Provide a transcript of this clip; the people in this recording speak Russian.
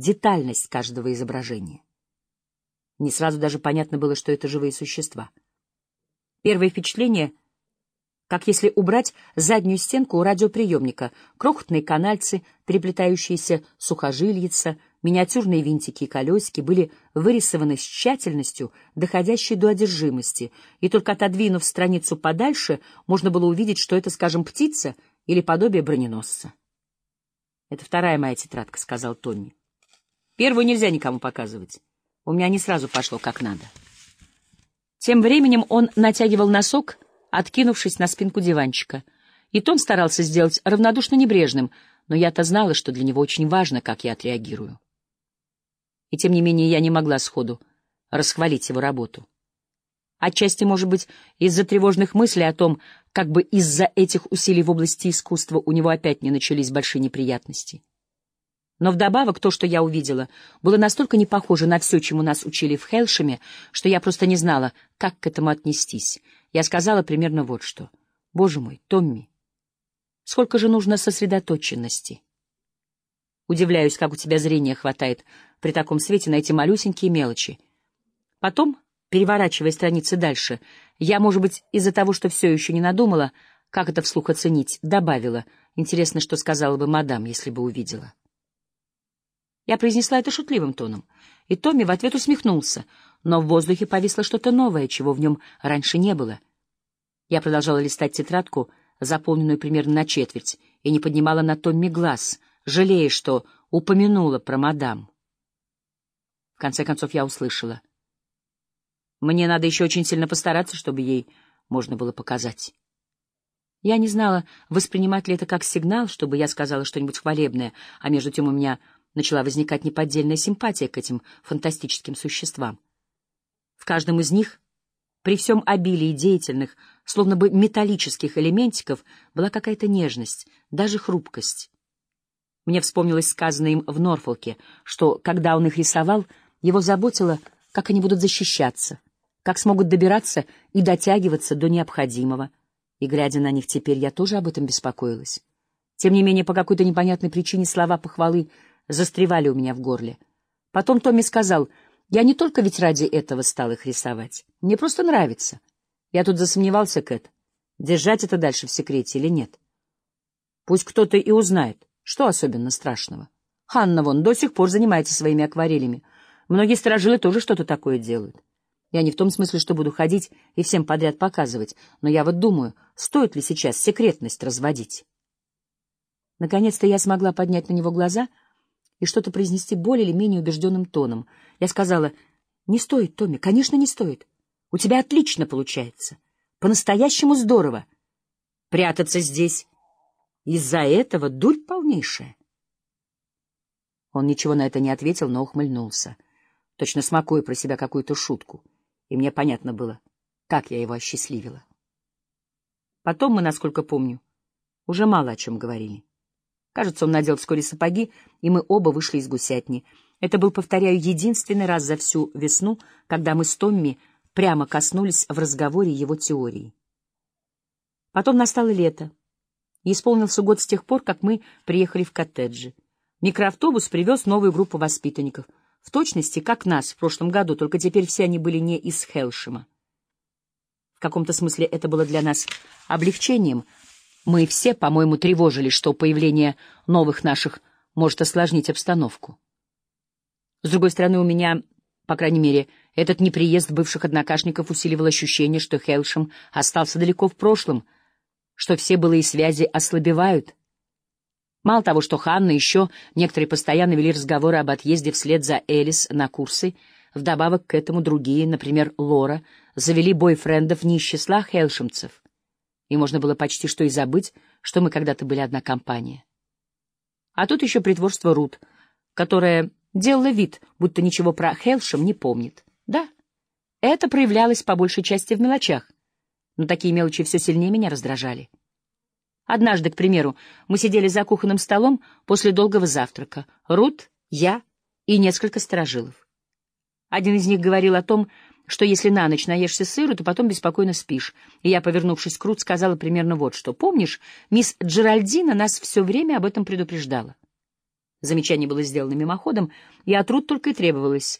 детальность каждого изображения. Не сразу даже понятно было, что это живые существа. Первое впечатление — как если убрать заднюю стенку у радиоприемника, крохотные канальцы, переплетающиеся сухожильица, миниатюрные винтики и колесики были вырисованы с тщательностью, доходящей до одержимости, и только отодвинув страницу подальше, можно было увидеть, что это, скажем, птица или подобие броненосца. «Это вторая моя тетрадка», — сказал Томми. «Первую нельзя никому показывать. У меня не сразу пошло как надо». Тем временем он натягивал носок — откинувшись на спинку диванчика. И Том старался сделать равнодушно небрежным, но я-то знала, что для него очень важно, как я отреагирую. И тем не менее я не могла сходу расхвалить его работу. Отчасти, может быть, из-за тревожных мыслей о том, как бы из-за этих усилий в области искусства у него опять не начались большие неприятности. Но вдобавок то, что я увидела, было настолько не похоже на все, чему нас учили в Хелшеме, что я просто не знала, как к этому отнестись. Я сказала примерно вот что. «Боже мой, Томми, сколько же нужно сосредоточенности!» Удивляюсь, как у тебя зрения хватает при таком свете на эти малюсенькие мелочи. Потом, переворачивая страницы дальше, я, может быть, из-за того, что все еще не надумала, как это вслух оценить, добавила. Интересно, что сказала бы мадам, если бы увидела. Я произнесла это шутливым тоном, и Томми в ответ усмехнулся, но в воздухе повисло что-то новое, чего в нем раньше не было. Я продолжала листать тетрадку, заполненную примерно на четверть, и не поднимала на Томми глаз, жалея, что упомянула про мадам. В конце концов я услышала. Мне надо еще очень сильно постараться, чтобы ей можно было показать. Я не знала, воспринимать ли это как сигнал, чтобы я сказала что-нибудь хвалебное, а между тем у меня начала возникать неподдельная симпатия к этим фантастическим существам. В каждом из них, при всем обилии деятельных, словно бы металлических элементиков, была какая-то нежность, даже хрупкость. Мне вспомнилось сказанное им в Норфолке, что, когда он их рисовал, его заботило, как они будут защищаться, как смогут добираться и дотягиваться до необходимого. И, глядя на них теперь, я тоже об этом беспокоилась. Тем не менее, по какой-то непонятной причине слова похвалы застревали у меня в горле. Потом Томми сказал, я не только ведь ради этого стал их рисовать. Мне просто нравится. Я тут засомневался, Кэт, держать это дальше в секрете или нет. Пусть кто-то и узнает, что особенно страшного. Ханна вон до сих пор занимается своими акварелями. Многие сторожилы тоже что-то такое делают. Я не в том смысле, что буду ходить и всем подряд показывать, но я вот думаю, стоит ли сейчас секретность разводить. Наконец-то я смогла поднять на него глаза — и что-то произнести более или менее убежденным тоном. Я сказала, «Не стоит, Томми, конечно, не стоит. У тебя отлично получается. По-настоящему здорово. Прятаться здесь из-за этого дурь полнейшая». Он ничего на это не ответил, но ухмыльнулся, точно смакуя про себя какую-то шутку, и мне понятно было, как я его осчастливила. Потом мы, насколько помню, уже мало о чем говорили. Кажется, он надел вскоре сапоги, и мы оба вышли из гусятни. Это был, повторяю, единственный раз за всю весну, когда мы с Томми прямо коснулись в разговоре его теории. Потом настало лето. И исполнился год с тех пор, как мы приехали в коттеджи. Микроавтобус привез новую группу воспитанников. В точности, как нас в прошлом году, только теперь все они были не из Хелшема. В каком-то смысле это было для нас облегчением — мы все, по-моему, тревожились, что появление новых наших может осложнить обстановку. С другой стороны, у меня, по крайней мере, этот неприезд бывших однокашников усиливал ощущение, что Хелшем остался далеко в прошлом, что все былые связи ослабевают. Мало того, что Ханна еще некоторые постоянно вели разговоры об отъезде вслед за Элис на курсы, вдобавок к этому другие, например, Лора, завели бойфрендов не из числа хелшемцев и можно было почти что и забыть, что мы когда-то были одна компания. А тут еще притворство Рут, которая делала вид, будто ничего про Хелшем не помнит. Да, это проявлялось по большей части в мелочах, но такие мелочи все сильнее меня раздражали. Однажды, к примеру, мы сидели за кухонным столом после долгого завтрака. Рут, я и несколько сторожилов. Один из них говорил о том, что если на ночь наешься сыру, то потом беспокойно спишь. И я, повернувшись к Рут, сказала примерно вот что. Помнишь, мисс Джеральдина нас все время об этом предупреждала. Замечание было сделано мимоходом, и от Рут только и требовалось